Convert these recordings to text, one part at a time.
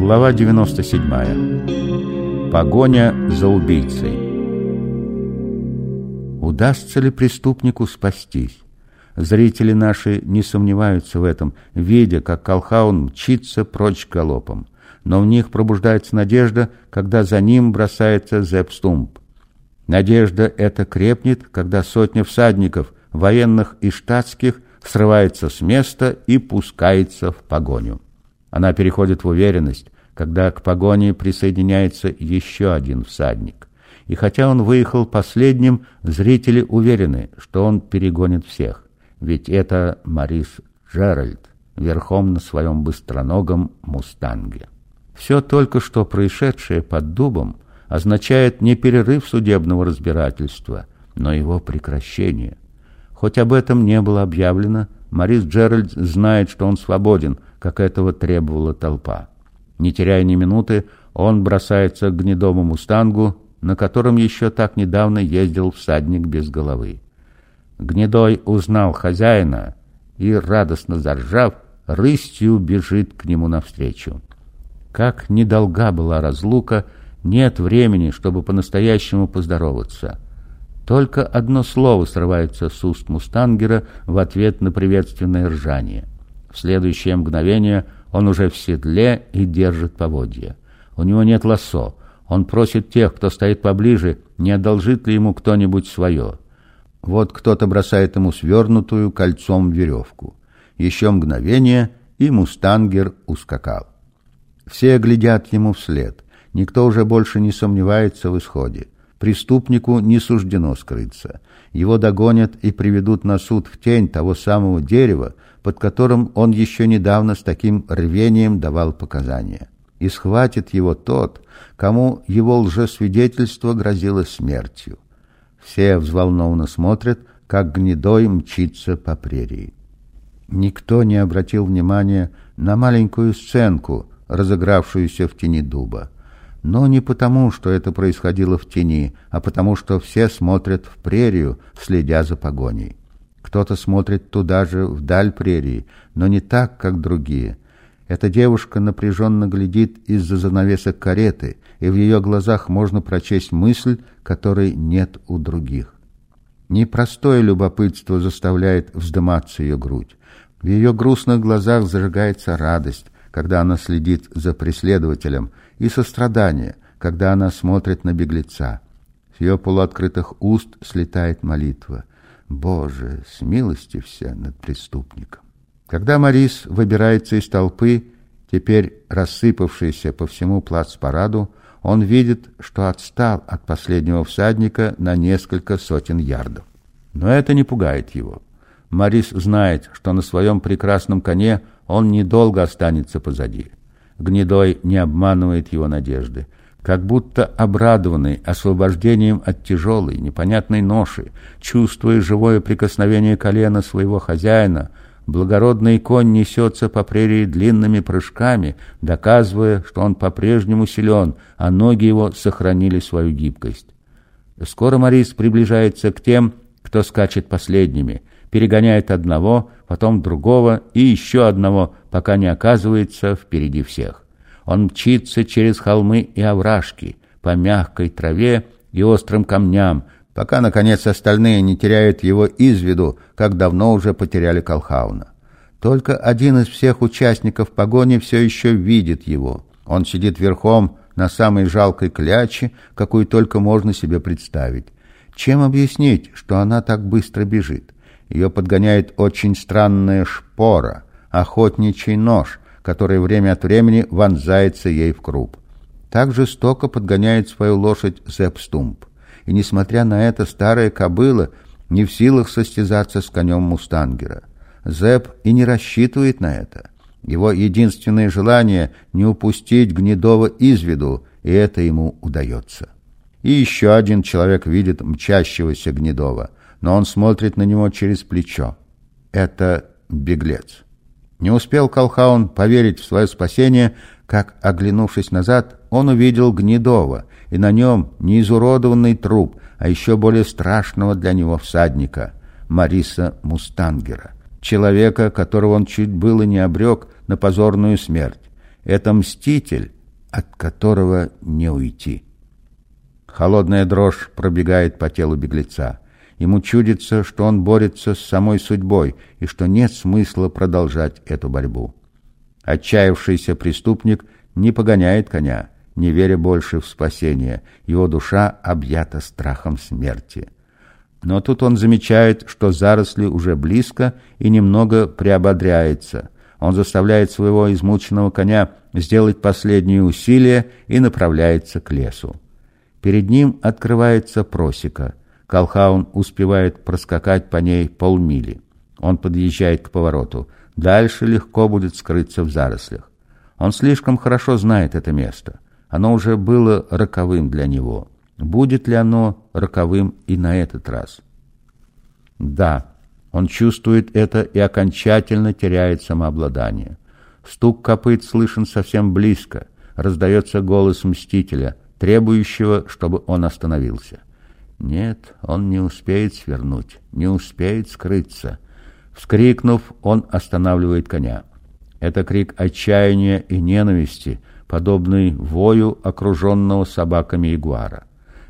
Глава 97. Погоня за убийцей. Удастся ли преступнику спастись? Зрители наши не сомневаются в этом, видя, как Колхаун мчится прочь галопом. Но в них пробуждается надежда, когда за ним бросается Зепстумп. Надежда эта крепнет, когда сотня всадников, военных и штатских, срывается с места и пускается в погоню. Она переходит в уверенность, когда к погоне присоединяется еще один всадник. И хотя он выехал последним, зрители уверены, что он перегонит всех. Ведь это Марис Джеральд верхом на своем быстроногом мустанге. Все только что происшедшее под дубом означает не перерыв судебного разбирательства, но его прекращение. Хоть об этом не было объявлено, Марис Джеральд знает, что он свободен – как этого требовала толпа. Не теряя ни минуты, он бросается к гнедому мустангу, на котором еще так недавно ездил всадник без головы. Гнедой узнал хозяина и, радостно заржав, рысью бежит к нему навстречу. Как недолга была разлука, нет времени, чтобы по-настоящему поздороваться. Только одно слово срывается с уст мустангера в ответ на приветственное ржание. В следующее мгновение он уже в седле и держит поводья. У него нет лассо. Он просит тех, кто стоит поближе, не одолжит ли ему кто-нибудь свое. Вот кто-то бросает ему свернутую кольцом веревку. Еще мгновение, и мустангер ускакал. Все глядят ему вслед. Никто уже больше не сомневается в исходе. Преступнику не суждено скрыться. Его догонят и приведут на суд в тень того самого дерева, под которым он еще недавно с таким рвением давал показания. И схватит его тот, кому его лжесвидетельство грозило смертью. Все взволнованно смотрят, как гнедой мчится по прерии. Никто не обратил внимания на маленькую сценку, разыгравшуюся в тени дуба. Но не потому, что это происходило в тени, а потому, что все смотрят в прерию, следя за погоней. Кто-то смотрит туда же, вдаль прерии, но не так, как другие. Эта девушка напряженно глядит из-за занавесок кареты, и в ее глазах можно прочесть мысль, которой нет у других. Непростое любопытство заставляет вздыматься ее грудь. В ее грустных глазах зажигается радость, когда она следит за преследователем, и сострадание, когда она смотрит на беглеца. С ее полуоткрытых уст слетает молитва. Боже, смилостився над преступником. Когда Марис выбирается из толпы, теперь рассыпавшейся по всему плацпараду, он видит, что отстал от последнего всадника на несколько сотен ярдов. Но это не пугает его. Марис знает, что на своем прекрасном коне он недолго останется позади. Гнедой не обманывает его надежды как будто обрадованный освобождением от тяжелой, непонятной ноши, чувствуя живое прикосновение колена своего хозяина, благородный конь несется по прерии длинными прыжками, доказывая, что он по-прежнему силен, а ноги его сохранили свою гибкость. Скоро Морис приближается к тем, кто скачет последними, перегоняет одного, потом другого и еще одного, пока не оказывается впереди всех. Он мчится через холмы и овражки, по мягкой траве и острым камням, пока, наконец, остальные не теряют его из виду, как давно уже потеряли Колхауна. Только один из всех участников погони все еще видит его. Он сидит верхом на самой жалкой кляче, какую только можно себе представить. Чем объяснить, что она так быстро бежит? Ее подгоняет очень странная шпора, охотничий нож, который время от времени вонзается ей в круп. Так жестоко подгоняет свою лошадь Зепстумп. И, несмотря на это, старая кобыла не в силах состязаться с конем Мустангера. Зеп и не рассчитывает на это. Его единственное желание — не упустить Гнедова из виду, и это ему удается. И еще один человек видит мчащегося Гнедова, но он смотрит на него через плечо. Это беглец. Не успел Колхаун поверить в свое спасение, как, оглянувшись назад, он увидел Гнедова, и на нем не изуродованный труп, а еще более страшного для него всадника — Мариса Мустангера, человека, которого он чуть было не обрек на позорную смерть. Это мститель, от которого не уйти. Холодная дрожь пробегает по телу беглеца. Ему чудится, что он борется с самой судьбой и что нет смысла продолжать эту борьбу. Отчаявшийся преступник не погоняет коня, не веря больше в спасение. Его душа объята страхом смерти. Но тут он замечает, что заросли уже близко и немного приободряется. Он заставляет своего измученного коня сделать последние усилия и направляется к лесу. Перед ним открывается просека. Колхаун успевает проскакать по ней полмили. Он подъезжает к повороту. Дальше легко будет скрыться в зарослях. Он слишком хорошо знает это место. Оно уже было роковым для него. Будет ли оно роковым и на этот раз? Да, он чувствует это и окончательно теряет самообладание. Стук копыт слышен совсем близко. Раздается голос мстителя, требующего, чтобы он остановился. Нет, он не успеет свернуть, не успеет скрыться. Вскрикнув, он останавливает коня. Это крик отчаяния и ненависти, подобный вою окруженного собаками ягуара.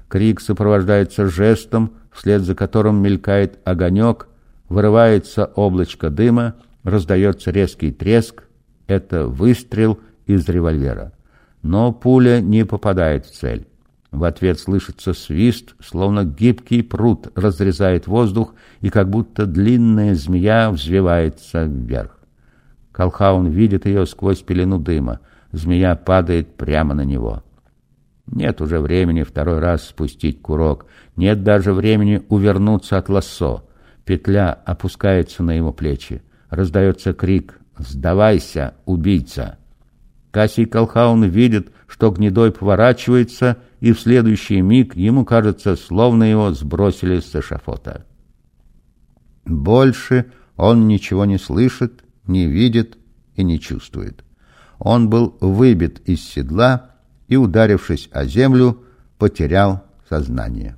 Крик сопровождается жестом, вслед за которым мелькает огонек, вырывается облачко дыма, раздается резкий треск. Это выстрел из револьвера. Но пуля не попадает в цель. В ответ слышится свист, словно гибкий пруд разрезает воздух, и как будто длинная змея взвивается вверх. Колхаун видит ее сквозь пелену дыма. Змея падает прямо на него. Нет уже времени второй раз спустить курок. Нет даже времени увернуться от лассо. Петля опускается на его плечи. Раздается крик «Сдавайся, убийца!». Кассий Колхаун видит, что гнедой поворачивается, и в следующий миг ему кажется, словно его сбросили с эшафота. Больше он ничего не слышит, не видит и не чувствует. Он был выбит из седла и, ударившись о землю, потерял сознание.